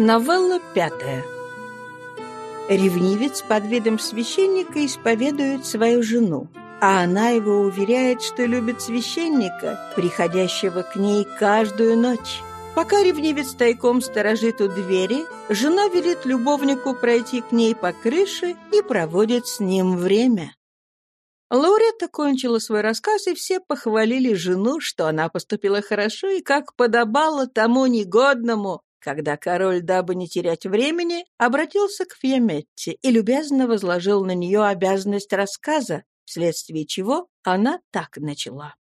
Новелла пятая. Ревнивец под видом священника исповедует свою жену, а она его уверяет, что любит священника, приходящего к ней каждую ночь. Пока ревнивец тайком сторожит у двери, жена велит любовнику пройти к ней по крыше и проводит с ним время. Лауретта кончила свой рассказ, и все похвалили жену, что она поступила хорошо и как подобало тому негодному, когда король, дабы не терять времени, обратился к Фьеметте и любезно возложил на нее обязанность рассказа, вследствие чего она так начала.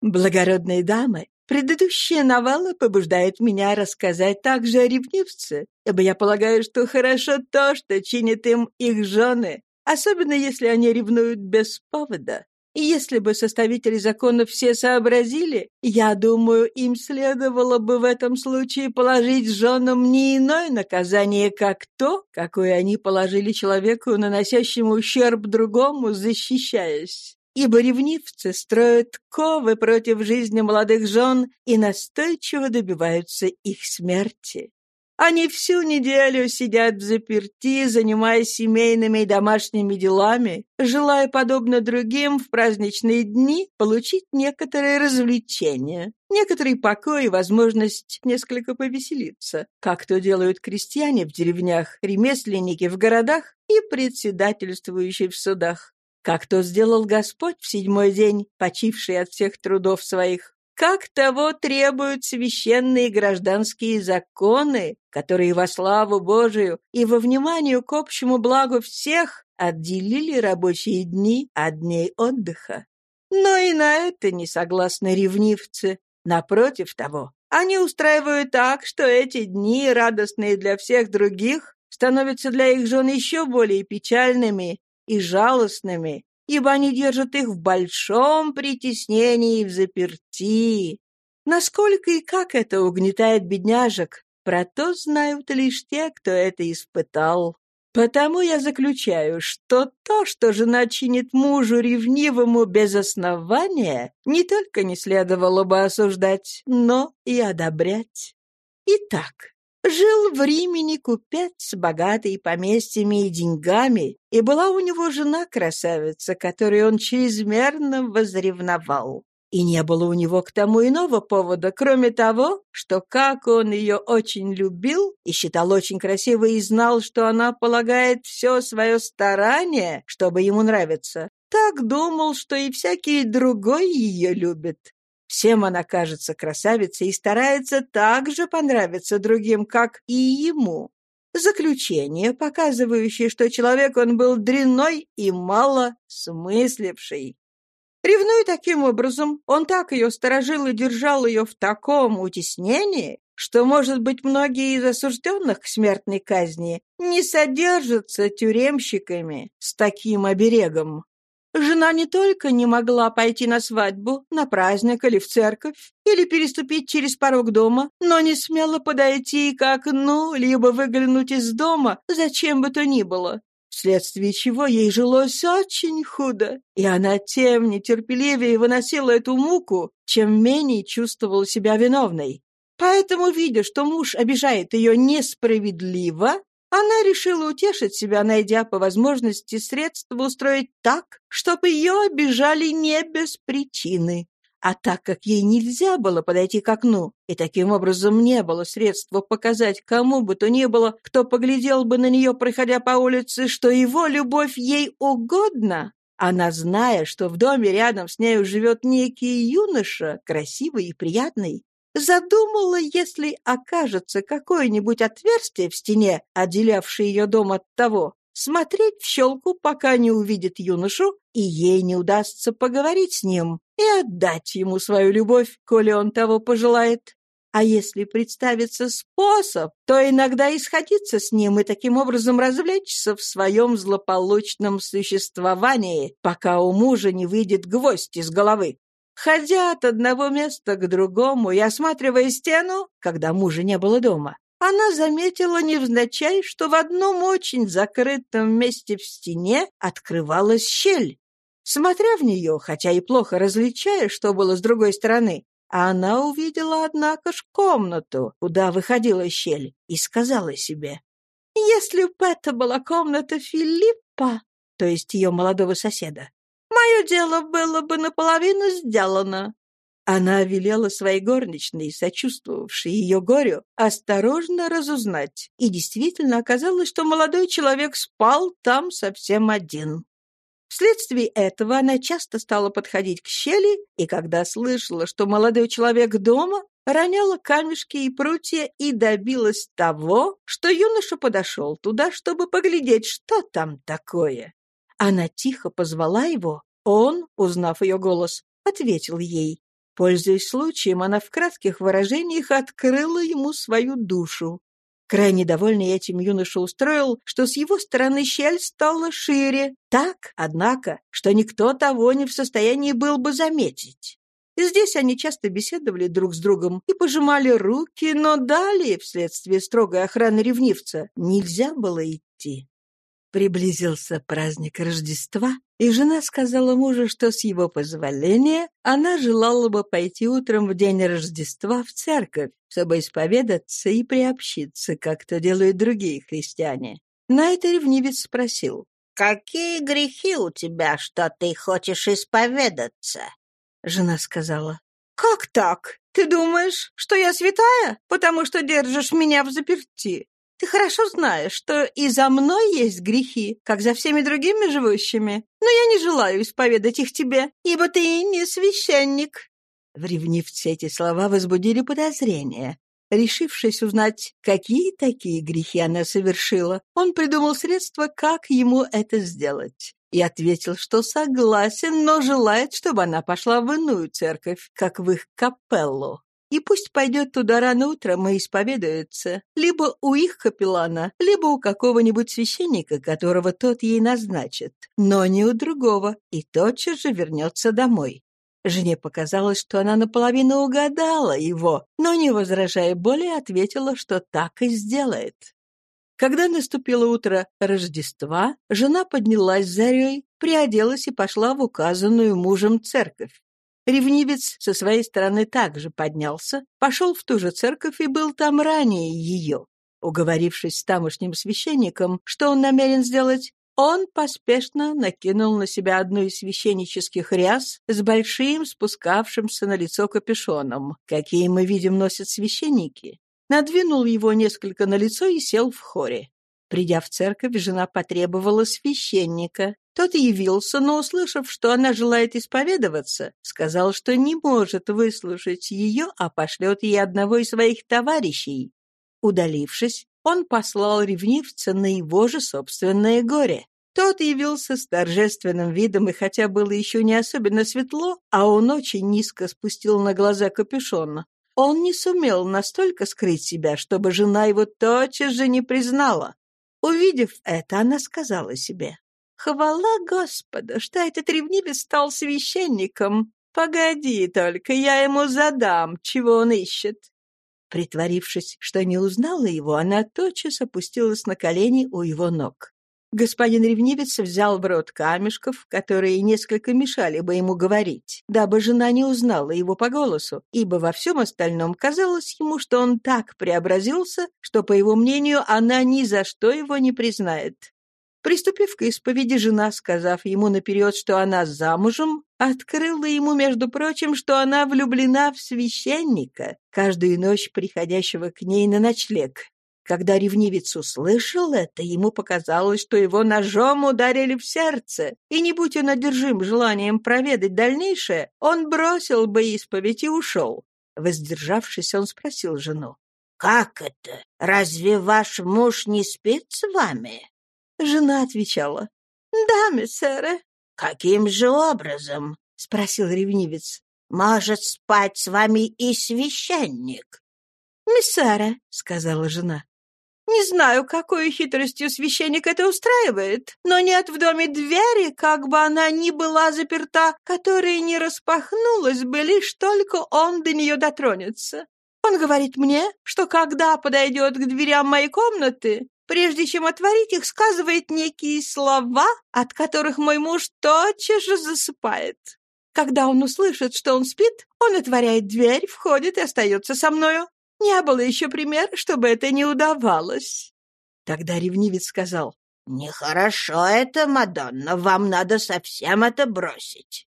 «Благородные дамы, предыдущая новелла побуждает меня рассказать также о ревнивце, ибо я полагаю, что хорошо то, что чинят им их жены, особенно если они ревнуют без повода. И если бы составители законов все сообразили, я думаю, им следовало бы в этом случае положить женам не иное наказание, как то, какое они положили человеку, наносящему ущерб другому, защищаясь. Ибо ревнивцы строят ковы против жизни молодых жен и настойчиво добиваются их смерти. Они всю неделю сидят в заперти, занимаясь семейными и домашними делами, желая, подобно другим, в праздничные дни получить некоторые развлечения, некоторый покой и возможность несколько повеселиться, как то делают крестьяне в деревнях, ремесленники в городах и председательствующие в судах, как то сделал Господь в седьмой день, почивший от всех трудов своих как того требуют священные гражданские законы, которые во славу Божию и во вниманию к общему благу всех отделили рабочие дни от дней отдыха. Но и на это не согласны ревнивцы. Напротив того, они устраивают так, что эти дни, радостные для всех других, становятся для их жен еще более печальными и жалостными, ибо они держат их в большом притеснении и в заперти. Насколько и как это угнетает бедняжек, про то знают лишь те, кто это испытал. Потому я заключаю, что то, что жена чинит мужу ревнивому без основания, не только не следовало бы осуждать, но и одобрять. Итак, Жил в Римени купец, богатый поместьями и деньгами, и была у него жена-красавица, которой он чрезмерно возревновал. И не было у него к тому иного повода, кроме того, что как он ее очень любил и считал очень красивой и знал, что она полагает все свое старание, чтобы ему нравиться, так думал, что и всякий другой ее любит. Всем она кажется красавицей и старается так же понравиться другим, как и ему. Заключение, показывающее, что человек он был дрянной и мало смысливший. Ревнуя таким образом, он так ее сторожил и держал ее в таком утеснении, что, может быть, многие из осужденных к смертной казни не содержатся тюремщиками с таким оберегом. Жена не только не могла пойти на свадьбу, на праздник или в церковь, или переступить через порог дома, но не смела подойти к окну, либо выглянуть из дома, зачем бы то ни было. Вследствие чего ей жилось очень худо, и она тем нетерпеливее выносила эту муку, чем менее чувствовала себя виновной. Поэтому, видя, что муж обижает ее несправедливо, она решила утешить себя, найдя по возможности средства устроить так, чтобы ее обижали не без причины. А так как ей нельзя было подойти к окну, и таким образом не было средства показать кому бы то ни было, кто поглядел бы на нее, проходя по улице, что его любовь ей угодна, она, зная, что в доме рядом с нею живет некий юноша, красивый и приятный, задумала, если окажется какое-нибудь отверстие в стене, отделявшее ее дом от того, смотреть в щелку, пока не увидит юношу, и ей не удастся поговорить с ним и отдать ему свою любовь, коли он того пожелает. А если представится способ, то иногда и сходиться с ним и таким образом развлечься в своем злополучном существовании, пока у мужа не выйдет гвоздь из головы. Ходя от одного места к другому и осматривая стену, когда мужа не было дома, она заметила невзначай, что в одном очень закрытом месте в стене открывалась щель. Смотря в нее, хотя и плохо различая, что было с другой стороны, она увидела, однако ж, комнату, куда выходила щель, и сказала себе, «Если б это была комната Филиппа, то есть ее молодого соседа, мое дело было бы наполовину сделано». Она велела своей горничной, сочувствовавшей ее горю, осторожно разузнать, и действительно оказалось, что молодой человек спал там совсем один. Вследствие этого она часто стала подходить к щели, и когда слышала, что молодой человек дома, роняла камешки и прутья и добилась того, что юноша подошел туда, чтобы поглядеть, что там такое. Она тихо позвала его, он, узнав ее голос, ответил ей. Пользуясь случаем, она в кратких выражениях открыла ему свою душу. Крайне довольный этим юноша устроил, что с его стороны щель стала шире, так, однако, что никто того не в состоянии был бы заметить. Здесь они часто беседовали друг с другом и пожимали руки, но далее, вследствие строгой охраны ревнивца, нельзя было идти. Приблизился праздник Рождества, и жена сказала мужу, что с его позволения она желала бы пойти утром в день Рождества в церковь, чтобы исповедаться и приобщиться, как то делают другие христиане. На это ревнивец спросил, «Какие грехи у тебя, что ты хочешь исповедаться?» Жена сказала, «Как так? Ты думаешь, что я святая, потому что держишь меня в заперти? Ты хорошо знаешь, что и за мной есть грехи, как за всеми другими живущими, но я не желаю исповедать их тебе, ибо ты не священник». В ревнивце эти слова возбудили подозрения. Решившись узнать, какие такие грехи она совершила, он придумал средства, как ему это сделать. И ответил, что согласен, но желает, чтобы она пошла в иную церковь, как в их капеллу. И пусть пойдет туда рано утром и исповедуется, либо у их капеллана, либо у какого-нибудь священника, которого тот ей назначит, но не у другого, и тотчас же вернется домой. Жене показалось, что она наполовину угадала его, но, не возражая более, ответила, что так и сделает. Когда наступило утро Рождества, жена поднялась зарей, приоделась и пошла в указанную мужем церковь. Ревнивец со своей стороны также поднялся, пошел в ту же церковь и был там ранее ее. Уговорившись с тамошним священником, что он намерен сделать, он поспешно накинул на себя одну из священнических ряс с большим спускавшимся на лицо капюшоном, какие мы видим носят священники. Надвинул его несколько на лицо и сел в хоре. Придя в церковь, жена потребовала священника, тот явился, но, услышав, что она желает исповедоваться, сказал, что не может выслушать ее, а пошлет ей одного из своих товарищей. Удалившись, он послал ревнивца на его же собственное горе. Тот явился с торжественным видом, и хотя было еще не особенно светло, а он очень низко спустил на глаза капюшон, он не сумел настолько скрыть себя, чтобы жена его тотчас же не признала. Увидев это, она сказала себе, Хвала Господу, что этот ревнивец стал священником. Погоди только, я ему задам, чего он ищет. Притворившись, что не узнала его, она тотчас опустилась на колени у его ног. Господин ревнивец взял в рот камешков, которые несколько мешали бы ему говорить, дабы жена не узнала его по голосу, ибо во всем остальном казалось ему, что он так преобразился, что, по его мнению, она ни за что его не признает. Приступив к исповеди, жена, сказав ему наперед, что она замужем, открыла ему, между прочим, что она влюблена в священника, каждую ночь приходящего к ней на ночлег. Когда ревнивец услышал это, ему показалось, что его ножом ударили в сердце, и не будь он одержим желанием проведать дальнейшее, он бросил бы исповедь и ушел. Воздержавшись, он спросил жену, «Как это? Разве ваш муж не спит с вами?» Жена отвечала. «Да, мессере». «Каким же образом?» — спросил ревнивец. «Может спать с вами и священник?» «Мессере», — сказала жена. «Не знаю, какой хитростью священник это устраивает, но нет в доме двери, как бы она ни была заперта, которая не распахнулась бы, лишь только он до нее дотронется. Он говорит мне, что когда подойдет к дверям моей комнаты, прежде чем отворить их, сказывает некие слова, от которых мой муж тотчас же засыпает. Когда он услышит, что он спит, он отворяет дверь, входит и остается со мною. Не было еще примера, чтобы это не удавалось». Тогда ревнивец сказал, «Нехорошо это, Мадонна, вам надо совсем это бросить».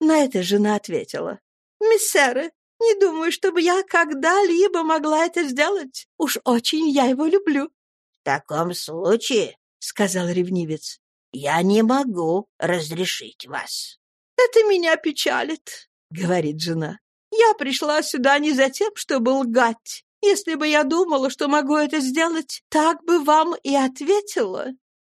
На это жена ответила, «Миссеры, не думаю, чтобы я когда-либо могла это сделать. Уж очень я его люблю». «В таком случае, — сказал ревнивец, — я не могу разрешить вас». «Это меня печалит», — говорит жена. «Я пришла сюда не за тем, чтобы лгать. Если бы я думала, что могу это сделать, так бы вам и ответила».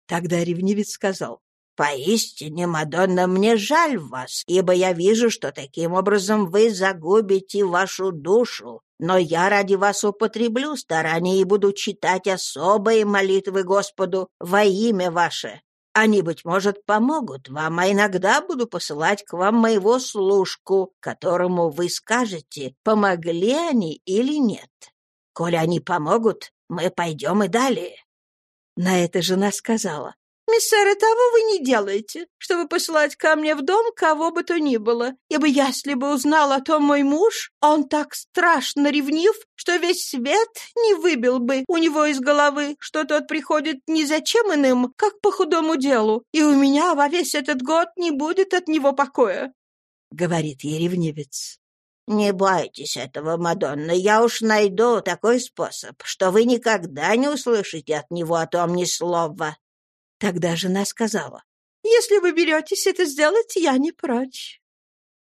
Тогда ревнивец сказал, «Поистине, Мадонна, мне жаль вас, ибо я вижу, что таким образом вы загубите вашу душу. Но я ради вас употреблю старания и буду читать особые молитвы Господу во имя ваше. Они, быть может, помогут вам, а иногда буду посылать к вам моего служку, которому вы скажете, помогли они или нет. Коли они помогут, мы пойдем и далее». На это жена сказала, «Миссера, того вы не делаете, чтобы посылать ко мне в дом кого бы то ни было, ибо если бы узнал о том мой муж, он так страшно ревнив, что весь свет не выбил бы у него из головы, что тот приходит ни за чем иным, как по худому делу, и у меня во весь этот год не будет от него покоя», — говорит ей ревнивец. «Не бойтесь этого, Мадонна, я уж найду такой способ, что вы никогда не услышите от него о том ни слова». Тогда жена сказала, «Если вы беретесь это сделать, я не прочь».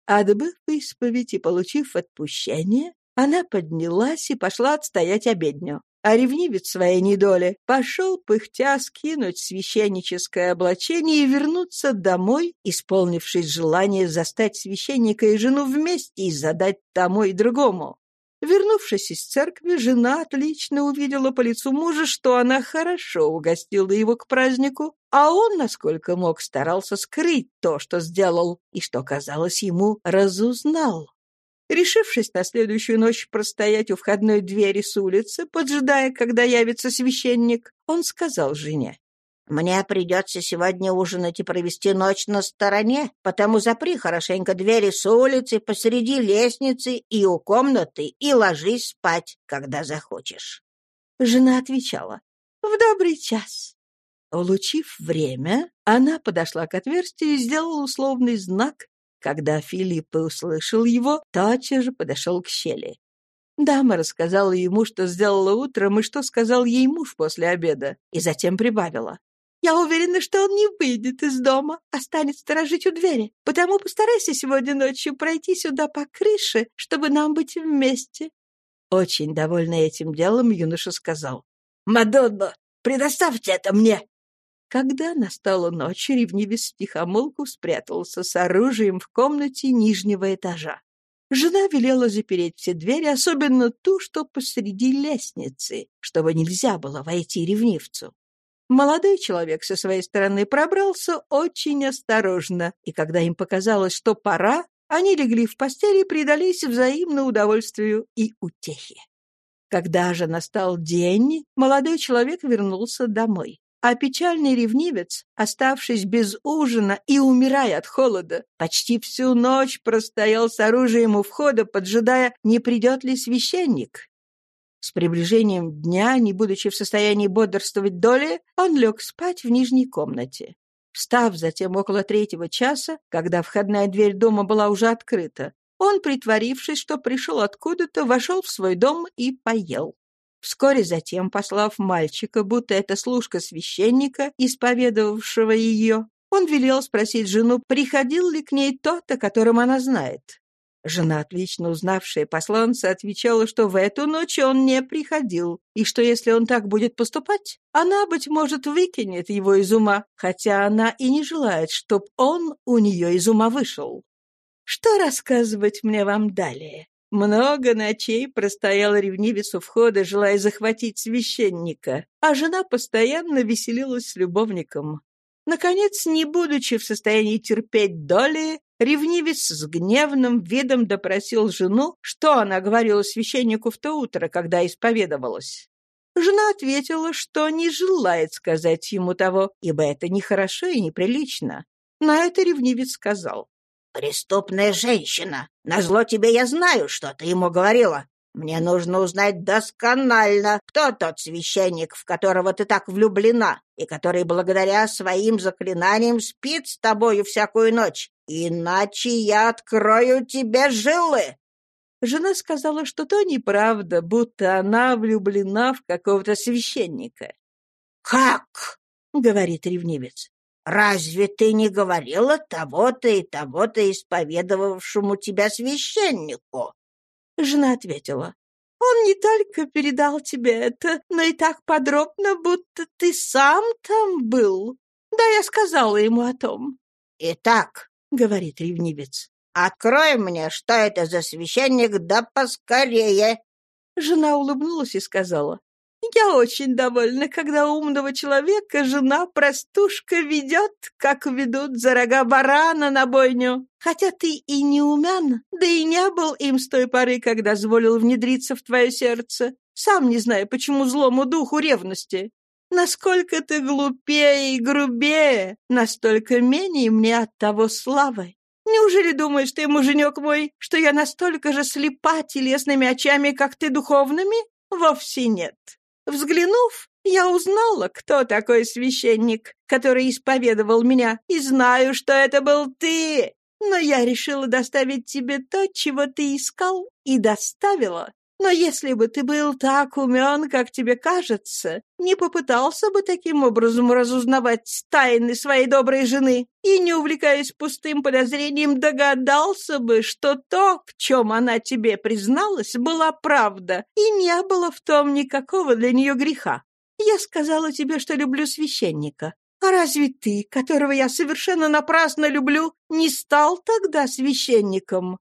Отбыв исповедь и получив отпущение, она поднялась и пошла отстоять обедню. А ревнивец своей недоли пошел, пыхтя, скинуть священническое облачение и вернуться домой, исполнившись желание застать священника и жену вместе и задать тому и другому. Вернувшись из церкви, жена отлично увидела по лицу мужа, что она хорошо угостила его к празднику, а он, насколько мог, старался скрыть то, что сделал, и что, казалось ему, разузнал. Решившись на следующую ночь простоять у входной двери с улицы, поджидая, когда явится священник, он сказал жене, «Мне придется сегодня ужинать и провести ночь на стороне, потому запри хорошенько двери с улицы, посреди лестницы и у комнаты, и ложись спать, когда захочешь». Жена отвечала, «В добрый час». Улучив время, она подошла к отверстию и сделала условный знак, когда Филипп услышал его, тотчас же подошел к щели. Дама рассказала ему, что сделала утром и что сказал ей муж после обеда, и затем прибавила. «Я уверена, что он не выйдет из дома, а станет сторожить у двери, потому постарайся сегодня ночью пройти сюда по крыше, чтобы нам быть вместе». Очень довольный этим делом, юноша сказал. «Мадонна, предоставьте это мне!» Когда настала ночь, ревнивец втихомолку спрятался с оружием в комнате нижнего этажа. Жена велела запереть все двери, особенно ту, что посреди лестницы, чтобы нельзя было войти ревнивцу. Молодой человек со своей стороны пробрался очень осторожно, и когда им показалось, что пора, они легли в постели и предались взаимно удовольствию и утехе. Когда же настал день, молодой человек вернулся домой. А печальный ревнивец, оставшись без ужина и умирая от холода, почти всю ночь простоял с оружием у входа, поджидая, не придет ли священник. С приближением дня, не будучи в состоянии бодрствовать доли, он лег спать в нижней комнате. Встав затем около третьего часа, когда входная дверь дома была уже открыта, он, притворившись, что пришел откуда-то, вошел в свой дом и поел. Вскоре затем, послав мальчика, будто это служка священника, исповедовавшего ее, он велел спросить жену, приходил ли к ней тот, о котором она знает. Жена, отлично узнавшая посланца, отвечала, что в эту ночь он не приходил, и что если он так будет поступать, она, быть может, выкинет его из ума, хотя она и не желает, чтоб он у нее из ума вышел. Что рассказывать мне вам далее? Много ночей простоял ревнивец у входа, желая захватить священника, а жена постоянно веселилась с любовником. Наконец, не будучи в состоянии терпеть доли, ревнивец с гневным видом допросил жену, что она говорила священнику в то утро, когда исповедовалась. Жена ответила, что не желает сказать ему того, ибо это нехорошо и неприлично. На это ревнивец сказал, «Преступная женщина! Назло тебе я знаю, что ты ему говорила. Мне нужно узнать досконально, кто тот священник, в которого ты так влюблена, и который благодаря своим заклинаниям спит с тобою всякую ночь. Иначе я открою тебе жилы!» Жена сказала, что то неправда, будто она влюблена в какого-то священника. «Как?» — говорит ревнивец. «Разве ты не говорила того-то и того-то исповедовавшему тебя священнику?» Жена ответила. «Он не только передал тебе это, но и так подробно, будто ты сам там был. Да, я сказала ему о том». «Итак», — говорит ревнивец, «открой мне, что это за священник, да поскорее». Жена улыбнулась и сказала. Я очень довольна, когда умного человека жена-простушка ведет, как ведут за рога барана на бойню. Хотя ты и не умен, да и не был им с той поры, когда зволил внедриться в твое сердце. Сам не знаю, почему злому духу ревности. Насколько ты глупее и грубее, настолько менее мне от того славы. Неужели думаешь ты, муженек мой, что я настолько же слепа телесными очами, как ты духовными? Вовсе нет. Взглянув, я узнала, кто такой священник, который исповедовал меня, и знаю, что это был ты. Но я решила доставить тебе то, чего ты искал, и доставила. Но если бы ты был так умен, как тебе кажется, не попытался бы таким образом разузнавать тайны своей доброй жены и, не увлекаясь пустым подозрением, догадался бы, что то, в чем она тебе призналась, была правда, и не было в том никакого для нее греха. Я сказала тебе, что люблю священника. А разве ты, которого я совершенно напрасно люблю, не стал тогда священником?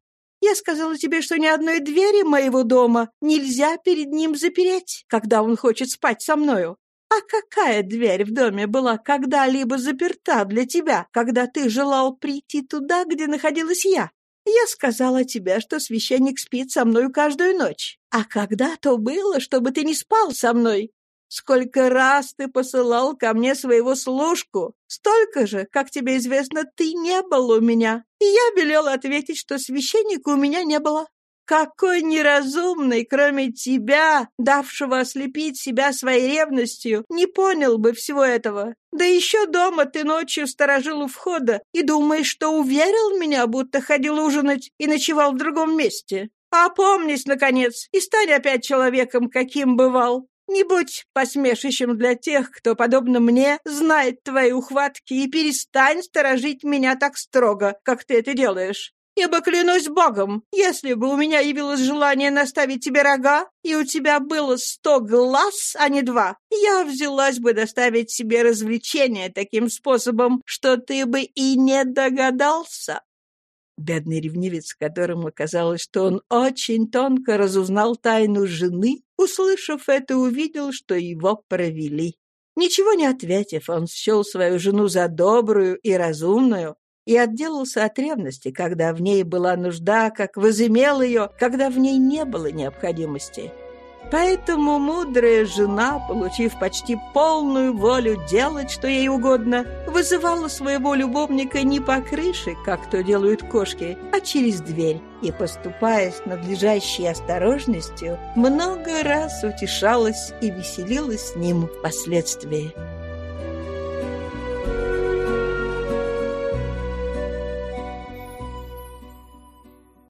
Я сказала тебе, что ни одной двери моего дома нельзя перед ним запереть, когда он хочет спать со мною. А какая дверь в доме была когда-либо заперта для тебя, когда ты желал прийти туда, где находилась я? Я сказала тебе, что священник спит со мною каждую ночь. А когда то было, чтобы ты не спал со мной? Сколько раз ты посылал ко мне своего служку, столько же, как тебе известно, ты не был у меня. И я велел ответить, что священника у меня не было. Какой неразумный, кроме тебя, давшего ослепить себя своей ревностью, не понял бы всего этого. Да еще дома ты ночью сторожил у входа и думаешь, что уверил меня, будто ходил ужинать и ночевал в другом месте. Опомнись, наконец, и стань опять человеком, каким бывал. Не будь посмешищем для тех, кто, подобно мне, знает твои ухватки, и перестань сторожить меня так строго, как ты это делаешь. Ибо клянусь Богом, если бы у меня явилось желание наставить тебе рога, и у тебя было сто глаз, а не два, я взялась бы доставить себе развлечение таким способом, что ты бы и не догадался. Бедный ревнивец, которому казалось, что он очень тонко разузнал тайну жены, услышав это, увидел, что его провели. Ничего не ответив, он счел свою жену за добрую и разумную и отделался от ревности, когда в ней была нужда, как возымел ее, когда в ней не было необходимости. Поэтому мудрая жена, получив почти полную волю делать, что ей угодно, вызывала своего любовника не по крыше, как то делают кошки, а через дверь, и, поступая с надлежащей осторожностью, много раз утешалась и веселилась с ним впоследствии.